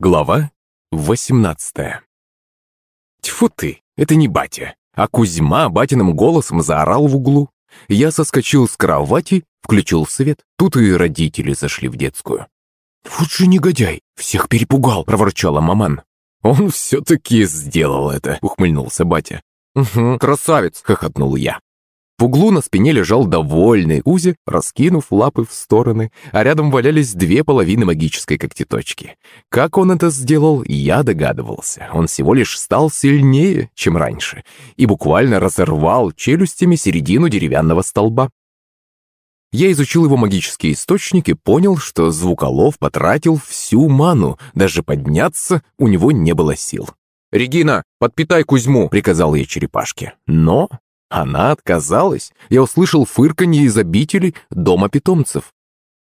Глава 18 Тьфу ты, это не батя, а Кузьма батиным голосом заорал в углу. Я соскочил с кровати, включил свет. Тут и родители зашли в детскую. «Вот же негодяй, всех перепугал», — проворчала маман. «Он все-таки сделал это», — ухмыльнулся батя. «Угу, красавец», — хохотнул я. В углу на спине лежал довольный Кузя, раскинув лапы в стороны, а рядом валялись две половины магической когтеточки. Как он это сделал, я догадывался. Он всего лишь стал сильнее, чем раньше, и буквально разорвал челюстями середину деревянного столба. Я изучил его магические источники и понял, что Звуколов потратил всю ману, даже подняться у него не было сил. «Регина, подпитай Кузьму!» — приказал я черепашке. Но она отказалась. Я услышал фырканье из обители дома питомцев.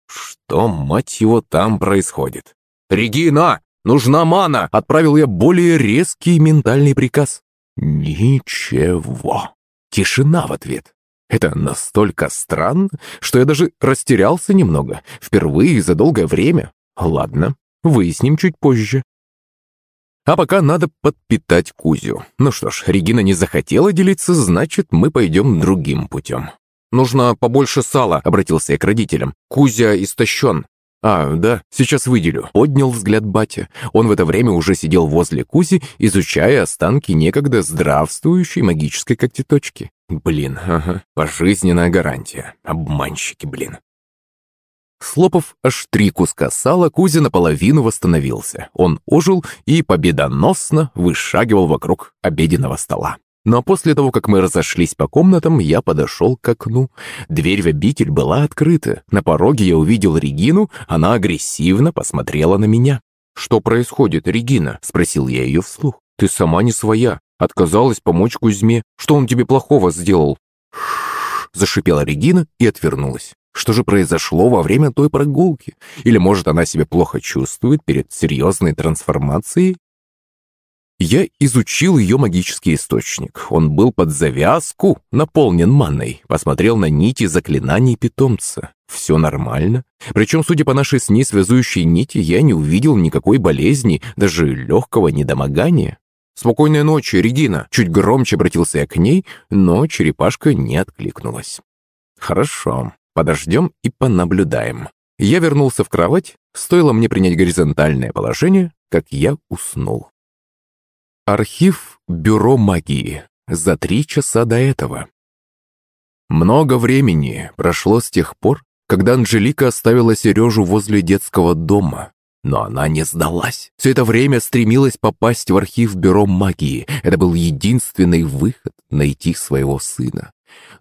Что, мать его, там происходит? «Регина! Нужна мана!» Отправил я более резкий ментальный приказ. Ничего. Тишина в ответ. Это настолько странно, что я даже растерялся немного. Впервые за долгое время. Ладно, выясним чуть позже. А пока надо подпитать Кузю. Ну что ж, Регина не захотела делиться, значит, мы пойдем другим путем. «Нужно побольше сала», — обратился я к родителям. «Кузя истощен». «А, да, сейчас выделю», — поднял взгляд батя. Он в это время уже сидел возле Кузи, изучая останки некогда здравствующей магической когтеточки. Блин, ага, пожизненная гарантия. Обманщики, блин. Слопав аж три куска сала, Кузя наполовину восстановился. Он ожил и победоносно вышагивал вокруг обеденного стола. Но после того, как мы разошлись по комнатам, я подошел к окну. Дверь в обитель была открыта. На пороге я увидел Регину, она агрессивно посмотрела на меня. «Что происходит, Регина?» – спросил я ее вслух. «Ты сама не своя. Отказалась помочь Кузьме. Что он тебе плохого сделал?» Зашипела Регина и отвернулась. Что же произошло во время той прогулки? Или, может, она себя плохо чувствует перед серьезной трансформацией? Я изучил ее магический источник. Он был под завязку, наполнен манной. Посмотрел на нити заклинаний питомца. Все нормально. Причем, судя по нашей с ней связующей нити, я не увидел никакой болезни, даже легкого недомогания. «Спокойной ночи, Регина!» Чуть громче обратился я к ней, но черепашка не откликнулась. «Хорошо. Подождем и понаблюдаем. Я вернулся в кровать, стоило мне принять горизонтальное положение, как я уснул. Архив Бюро магии. За три часа до этого. Много времени прошло с тех пор, когда Анжелика оставила Сережу возле детского дома. Но она не сдалась. Все это время стремилась попасть в архив Бюро магии. Это был единственный выход найти своего сына.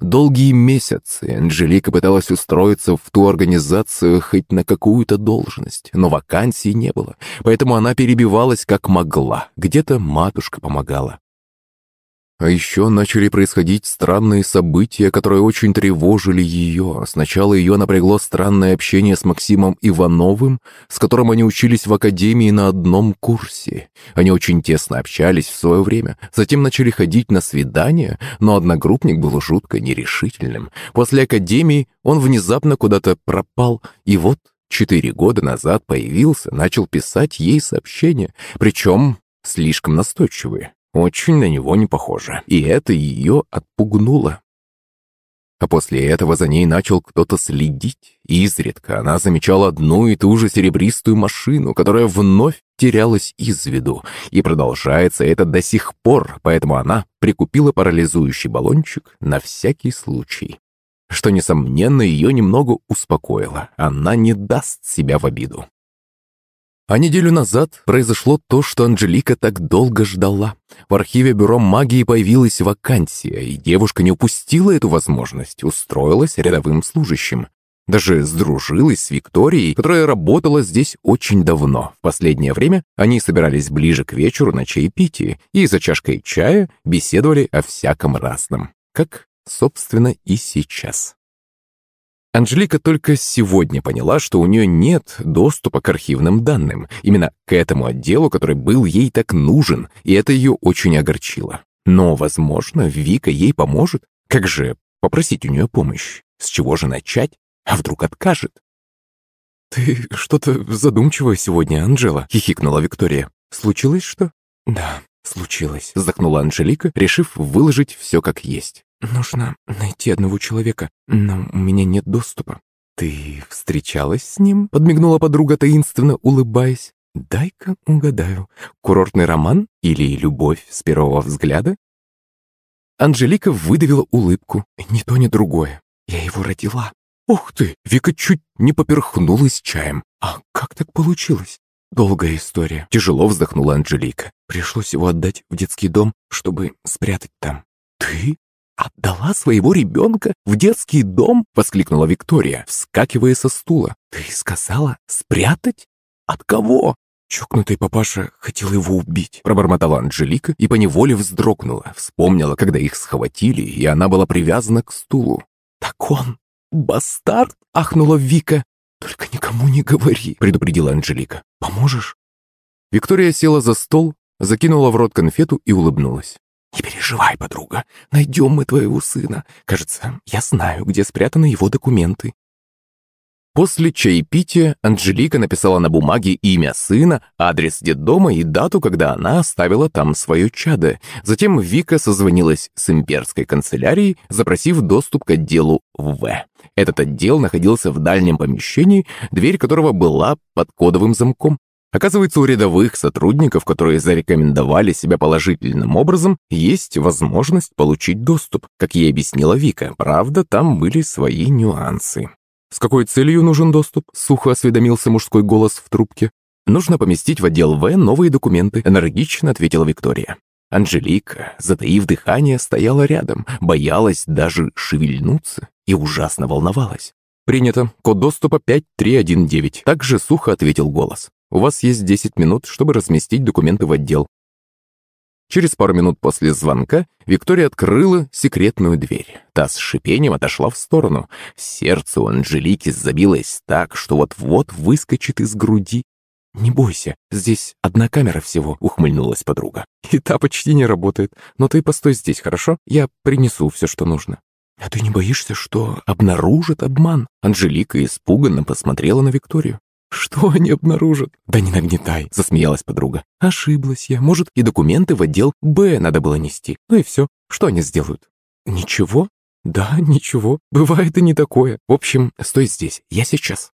Долгие месяцы Анжелика пыталась устроиться в ту организацию хоть на какую-то должность, но вакансий не было, поэтому она перебивалась как могла, где-то матушка помогала. А еще начали происходить странные события, которые очень тревожили ее. Сначала ее напрягло странное общение с Максимом Ивановым, с которым они учились в академии на одном курсе. Они очень тесно общались в свое время. Затем начали ходить на свидания, но одногруппник был жутко нерешительным. После академии он внезапно куда-то пропал, и вот четыре года назад появился, начал писать ей сообщения, причем слишком настойчивые. Очень на него не похоже, и это ее отпугнуло. А после этого за ней начал кто-то следить, и изредка она замечала одну и ту же серебристую машину, которая вновь терялась из виду, и продолжается это до сих пор, поэтому она прикупила парализующий баллончик на всякий случай. Что, несомненно, ее немного успокоило, она не даст себя в обиду. А неделю назад произошло то, что Анжелика так долго ждала. В архиве Бюро магии появилась вакансия, и девушка не упустила эту возможность, устроилась рядовым служащим. Даже сдружилась с Викторией, которая работала здесь очень давно. В последнее время они собирались ближе к вечеру на чаепитие и за чашкой чая беседовали о всяком разном. Как, собственно, и сейчас. Анжелика только сегодня поняла, что у нее нет доступа к архивным данным, именно к этому отделу, который был ей так нужен, и это ее очень огорчило. Но, возможно, Вика ей поможет. Как же попросить у нее помощь? С чего же начать? А вдруг откажет? «Ты что-то задумчивое сегодня, Анжела», — хихикнула Виктория. «Случилось что?» «Да, случилось», — вздохнула Анжелика, решив выложить все как есть. «Нужно найти одного человека, но у меня нет доступа». «Ты встречалась с ним?» — подмигнула подруга, таинственно улыбаясь. «Дай-ка угадаю, курортный роман или любовь с первого взгляда?» Анжелика выдавила улыбку. «Ни то, ни другое. Я его родила». «Ух ты!» Вика чуть не поперхнулась чаем. «А как так получилось?» «Долгая история», — тяжело вздохнула Анжелика. «Пришлось его отдать в детский дом, чтобы спрятать там». «Ты отдала своего ребенка в детский дом?» — воскликнула Виктория, вскакивая со стула. «Ты сказала спрятать? От кого?» «Чокнутый папаша хотел его убить», — пробормотала Анжелика и поневоле вздрогнула. Вспомнила, когда их схватили, и она была привязана к стулу. «Так он бастард?» — ахнула Вика. «Только никому не говори», — предупредила Анжелика. «Поможешь?» Виктория села за стол, закинула в рот конфету и улыбнулась. «Не переживай, подруга, найдем мы твоего сына. Кажется, я знаю, где спрятаны его документы. После чаепития Анжелика написала на бумаге имя сына, адрес детдома и дату, когда она оставила там свое чадо. Затем Вика созвонилась с имперской канцелярией, запросив доступ к отделу В. Этот отдел находился в дальнем помещении, дверь которого была под кодовым замком. Оказывается, у рядовых сотрудников, которые зарекомендовали себя положительным образом, есть возможность получить доступ, как ей объяснила Вика. Правда, там были свои нюансы. «С какой целью нужен доступ?» — сухо осведомился мужской голос в трубке. «Нужно поместить в отдел В новые документы», — энергично ответила Виктория. Анжелика, затаив дыхание, стояла рядом, боялась даже шевельнуться и ужасно волновалась. «Принято. Код доступа 5319», — также сухо ответил голос. «У вас есть 10 минут, чтобы разместить документы в отдел. Через пару минут после звонка Виктория открыла секретную дверь. Та с шипением отошла в сторону. Сердце у Анжелики забилось так, что вот-вот выскочит из груди. «Не бойся, здесь одна камера всего», — ухмыльнулась подруга. «И та почти не работает. Но ты постой здесь, хорошо? Я принесу все, что нужно». «А ты не боишься, что обнаружит обман?» Анжелика испуганно посмотрела на Викторию. «Что они обнаружат?» «Да не нагнетай», — засмеялась подруга. «Ошиблась я. Может, и документы в отдел Б надо было нести. Ну и все. Что они сделают?» «Ничего?» «Да, ничего. Бывает и не такое. В общем, стой здесь. Я сейчас».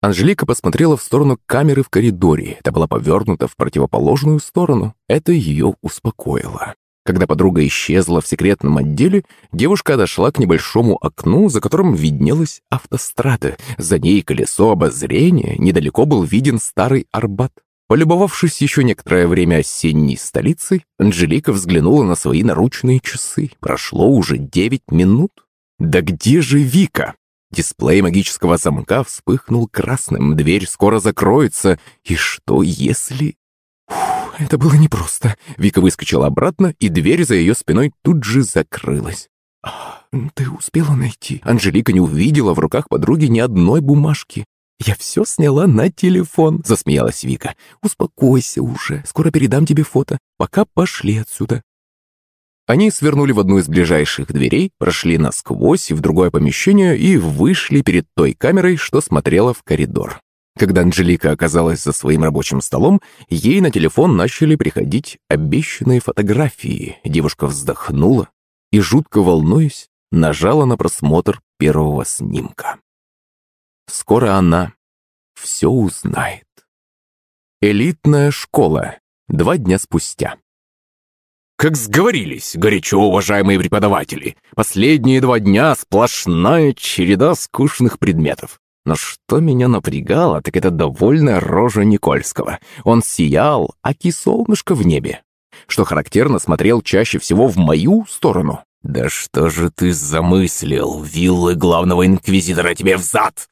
Анжелика посмотрела в сторону камеры в коридоре. Это была повернута в противоположную сторону. Это ее успокоило. Когда подруга исчезла в секретном отделе, девушка отошла к небольшому окну, за которым виднелась автострада. За ней колесо обозрения, недалеко был виден старый Арбат. Полюбовавшись еще некоторое время осенней столицей, Анжелика взглянула на свои наручные часы. Прошло уже девять минут. «Да где же Вика?» Дисплей магического замка вспыхнул красным, дверь скоро закроется. И что если... Это было непросто. Вика выскочила обратно, и дверь за ее спиной тут же закрылась. «А, «Ты успела найти?» Анжелика не увидела в руках подруги ни одной бумажки. «Я все сняла на телефон», — засмеялась Вика. «Успокойся уже, скоро передам тебе фото. Пока пошли отсюда». Они свернули в одну из ближайших дверей, прошли насквозь в другое помещение и вышли перед той камерой, что смотрела в коридор. Когда Анжелика оказалась за своим рабочим столом, ей на телефон начали приходить обещанные фотографии. Девушка вздохнула и, жутко волнуясь, нажала на просмотр первого снимка. Скоро она все узнает. Элитная школа. Два дня спустя. Как сговорились, горячо уважаемые преподаватели. Последние два дня сплошная череда скучных предметов. Но что меня напрягало, так это довольная рожа Никольского. Он сиял, аки солнышко в небе. Что характерно, смотрел чаще всего в мою сторону. «Да что же ты замыслил, виллы главного инквизитора тебе взад?»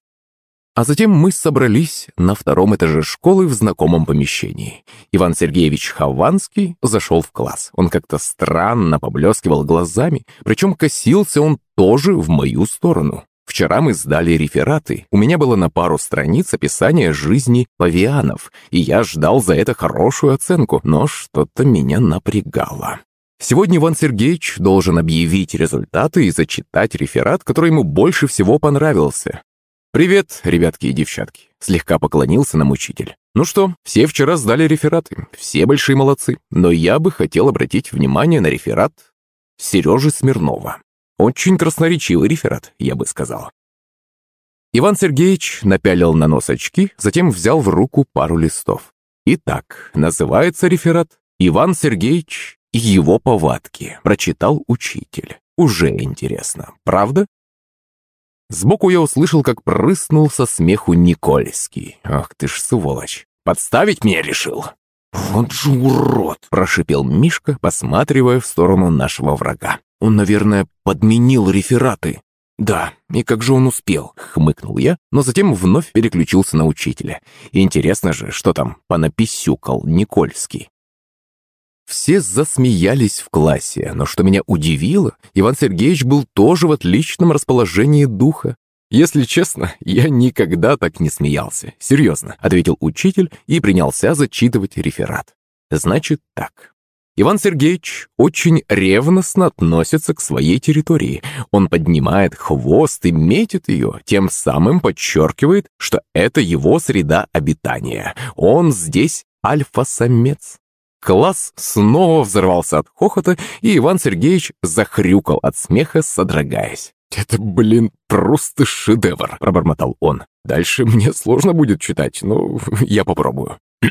А затем мы собрались на втором этаже школы в знакомом помещении. Иван Сергеевич Хованский зашел в класс. Он как-то странно поблескивал глазами, причем косился он тоже в мою сторону. Вчера мы сдали рефераты. У меня было на пару страниц описание жизни павианов, и я ждал за это хорошую оценку, но что-то меня напрягало. Сегодня Иван Сергеевич должен объявить результаты и зачитать реферат, который ему больше всего понравился. «Привет, ребятки и девчатки», — слегка поклонился нам учитель. «Ну что, все вчера сдали рефераты, все большие молодцы, но я бы хотел обратить внимание на реферат Сережи Смирнова. Очень красноречивый реферат, я бы сказал. Иван Сергеевич напялил на нос очки, затем взял в руку пару листов. Итак, называется реферат «Иван Сергеевич и его повадки», прочитал учитель. Уже интересно, правда? Сбоку я услышал, как прыснул со смеху Никольский. «Ах ты ж сволочь! Подставить меня решил!» «Вот же урод!» – прошипел Мишка, посматривая в сторону нашего врага. «Он, наверное, подменил рефераты». «Да, и как же он успел?» — хмыкнул я, но затем вновь переключился на учителя. Интересно же, что там понаписюкал Никольский. Все засмеялись в классе, но что меня удивило, Иван Сергеевич был тоже в отличном расположении духа. «Если честно, я никогда так не смеялся. Серьезно», — ответил учитель и принялся зачитывать реферат. «Значит так. Иван Сергеевич очень ревностно относится к своей территории. Он поднимает хвост и метит ее, тем самым подчеркивает, что это его среда обитания. Он здесь альфа-самец. Класс снова взорвался от хохота, и Иван Сергеевич захрюкал от смеха, содрогаясь. «Это, блин, просто шедевр!» – пробормотал он. «Дальше мне сложно будет читать, но я попробую».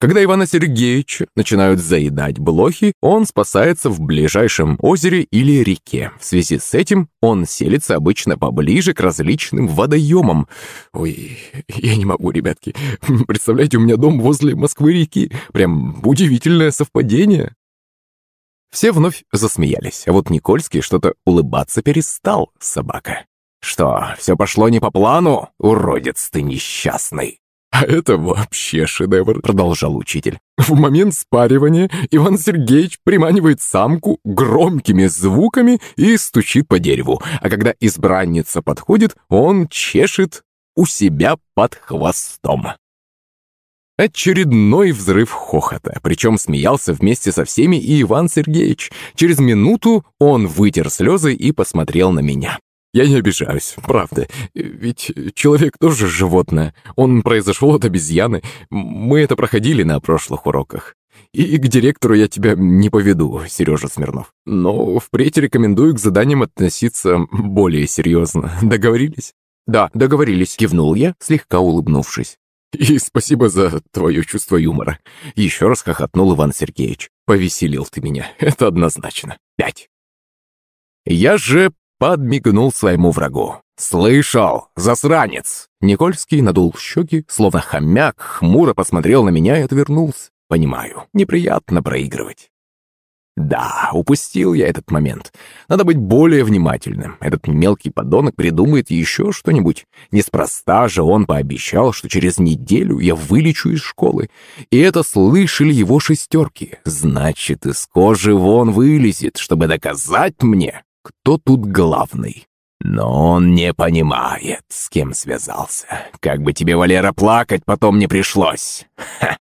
Когда Ивана Сергеевича начинают заедать блохи, он спасается в ближайшем озере или реке. В связи с этим он селится обычно поближе к различным водоемам. Ой, я не могу, ребятки. Представляете, у меня дом возле Москвы-реки. Прям удивительное совпадение. Все вновь засмеялись, а вот Никольский что-то улыбаться перестал, собака. «Что, все пошло не по плану, уродец ты несчастный?» «А это вообще шедевр», — продолжал учитель. «В момент спаривания Иван Сергеевич приманивает самку громкими звуками и стучит по дереву, а когда избранница подходит, он чешет у себя под хвостом». Очередной взрыв хохота, причем смеялся вместе со всеми и Иван Сергеевич. Через минуту он вытер слезы и посмотрел на меня. Я не обижаюсь, правда. Ведь человек тоже животное. Он произошел от обезьяны. Мы это проходили на прошлых уроках. И к директору я тебя не поведу, Сережа Смирнов. Но впредь рекомендую к заданиям относиться более серьезно. Договорились? Да, договорились, кивнул я, слегка улыбнувшись. И спасибо за твое чувство юмора. Еще раз хохотнул Иван Сергеевич. Повеселил ты меня, это однозначно. Пять. Я же подмигнул своему врагу. «Слышал, засранец!» Никольский надул щеки, словно хомяк, хмуро посмотрел на меня и отвернулся. «Понимаю, неприятно проигрывать». Да, упустил я этот момент. Надо быть более внимательным. Этот мелкий подонок придумает еще что-нибудь. Неспроста же он пообещал, что через неделю я вылечу из школы. И это слышали его шестерки. Значит, из кожи вон вылезет, чтобы доказать мне, кто тут главный. Но он не понимает, с кем связался. Как бы тебе, Валера, плакать потом не пришлось. Ха.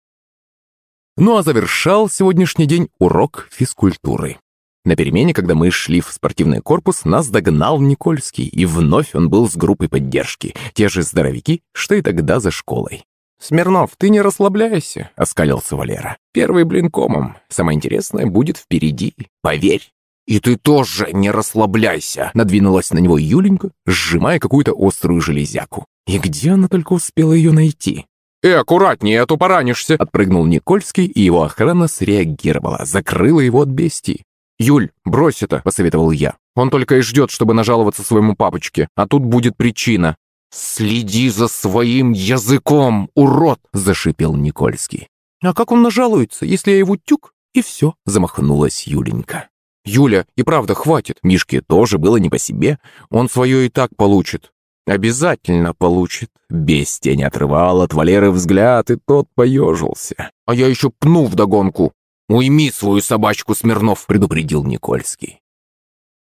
Ну а завершал сегодняшний день урок физкультуры. На перемене, когда мы шли в спортивный корпус, нас догнал Никольский, и вновь он был с группой поддержки, те же здоровяки, что и тогда за школой. «Смирнов, ты не расслабляйся», — оскалился Валера. «Первый блин комом. Самое интересное будет впереди. Поверь». «И ты тоже не расслабляйся!» Надвинулась на него Юленька, сжимая какую-то острую железяку. И где она только успела ее найти? «Э, аккуратнее, а то поранишься!» Отпрыгнул Никольский, и его охрана среагировала, закрыла его от бестии. «Юль, брось это!» – посоветовал я. «Он только и ждет, чтобы нажаловаться своему папочке, а тут будет причина». «Следи за своим языком, урод!» – зашипел Никольский. «А как он нажалуется, если я его тюк?» И все, замахнулась Юленька. «Юля, и правда, хватит. Мишке тоже было не по себе. Он свое и так получит». «Обязательно получит». Бестия не отрывал от Валеры взгляд, и тот поежился. «А я еще пну вдогонку». «Уйми свою собачку, Смирнов», — предупредил Никольский.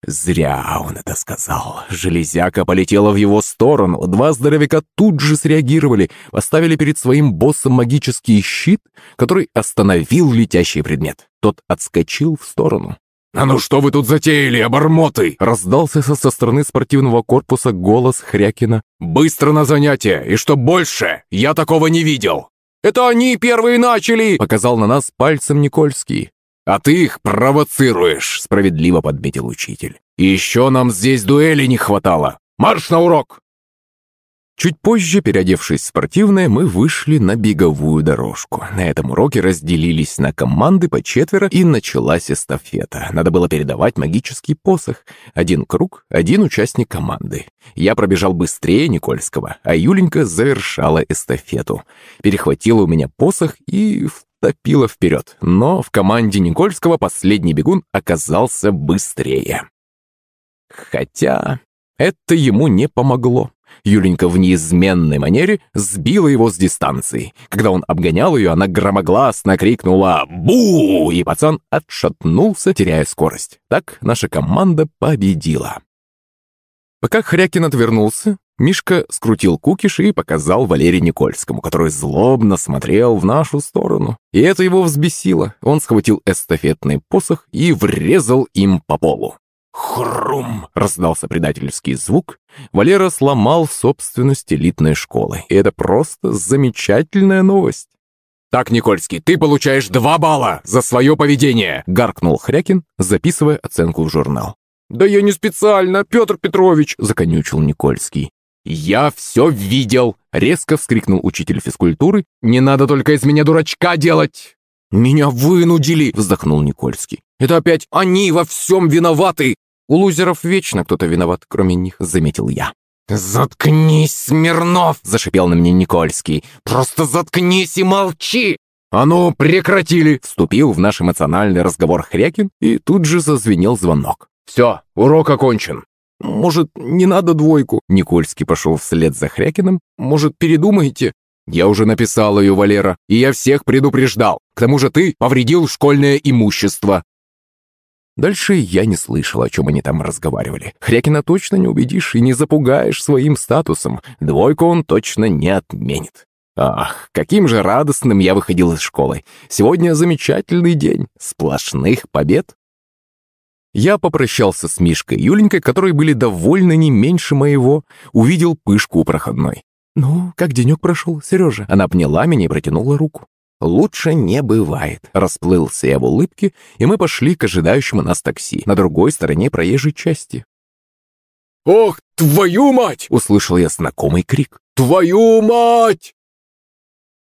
Зря он это сказал. Железяка полетела в его сторону. Два здоровяка тут же среагировали, поставили перед своим боссом магический щит, который остановил летящий предмет. Тот отскочил в сторону. «А ну что вы тут затеяли, обормоты?» Раздался со, со стороны спортивного корпуса голос Хрякина. «Быстро на занятия, и что больше, я такого не видел!» «Это они первые начали!» Показал на нас пальцем Никольский. «А ты их провоцируешь», — справедливо подметил учитель. «И еще нам здесь дуэли не хватало. Марш на урок!» Чуть позже, переодевшись в спортивное, мы вышли на беговую дорожку. На этом уроке разделились на команды по четверо, и началась эстафета. Надо было передавать магический посох. Один круг, один участник команды. Я пробежал быстрее Никольского, а Юленька завершала эстафету. Перехватила у меня посох и втопила вперед. Но в команде Никольского последний бегун оказался быстрее. Хотя это ему не помогло. Юленька в неизменной манере сбила его с дистанции. Когда он обгонял ее, она громогласно крикнула «Бу!» и пацан отшатнулся, теряя скорость. Так наша команда победила. Пока Хрякин отвернулся, Мишка скрутил кукиш и показал Валерию Никольскому, который злобно смотрел в нашу сторону. И это его взбесило. Он схватил эстафетный посох и врезал им по полу. «Хрум!» — раздался предательский звук. Валера сломал собственность элитной школы. И это просто замечательная новость. «Так, Никольский, ты получаешь два балла за свое поведение!» — гаркнул Хрякин, записывая оценку в журнал. «Да я не специально, Петр Петрович!» — законючил Никольский. «Я все видел!» — резко вскрикнул учитель физкультуры. «Не надо только из меня дурачка делать!» «Меня вынудили!» — вздохнул Никольский. «Это опять они во всем виноваты!» «У лузеров вечно кто-то виноват, кроме них», — заметил я. «Заткнись, Смирнов!» — зашипел на меня Никольский. «Просто заткнись и молчи!» «А ну, прекратили!» — вступил в наш эмоциональный разговор Хрякин, и тут же зазвенел звонок. «Все, урок окончен!» «Может, не надо двойку?» Никольский пошел вслед за Хрякиным. «Может, передумаете?» «Я уже написал ее, Валера, и я всех предупреждал. К тому же ты повредил школьное имущество». Дальше я не слышал, о чем они там разговаривали. Хрякина точно не убедишь и не запугаешь своим статусом. Двойку он точно не отменит. Ах, каким же радостным я выходил из школы. Сегодня замечательный день. Сплошных побед. Я попрощался с Мишкой и Юленькой, которые были довольны не меньше моего. Увидел пышку у проходной. «Ну, как денек прошел, Сережа?» Она обняла меня и протянула руку. «Лучше не бывает», — расплылся я в улыбке, и мы пошли к ожидающему нас такси на другой стороне проезжей части. «Ох, твою мать!» — услышал я знакомый крик. «Твою мать!»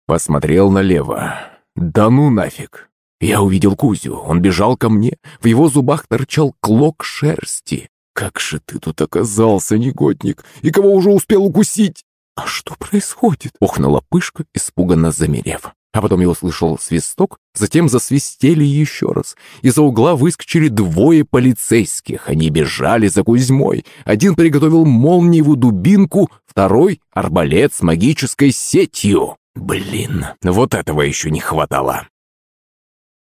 Посмотрел налево. «Да ну нафиг!» Я увидел Кузю, он бежал ко мне, в его зубах торчал клок шерсти. «Как же ты тут оказался, негодник, и кого уже успел укусить?» «А что происходит?» — охнула пышка, испуганно замерев. А потом я услышал свисток, затем засвистели еще раз. Из-за угла выскочили двое полицейских. Они бежали за Кузьмой. Один приготовил молниевую дубинку, второй — арбалет с магической сетью. Блин, вот этого еще не хватало.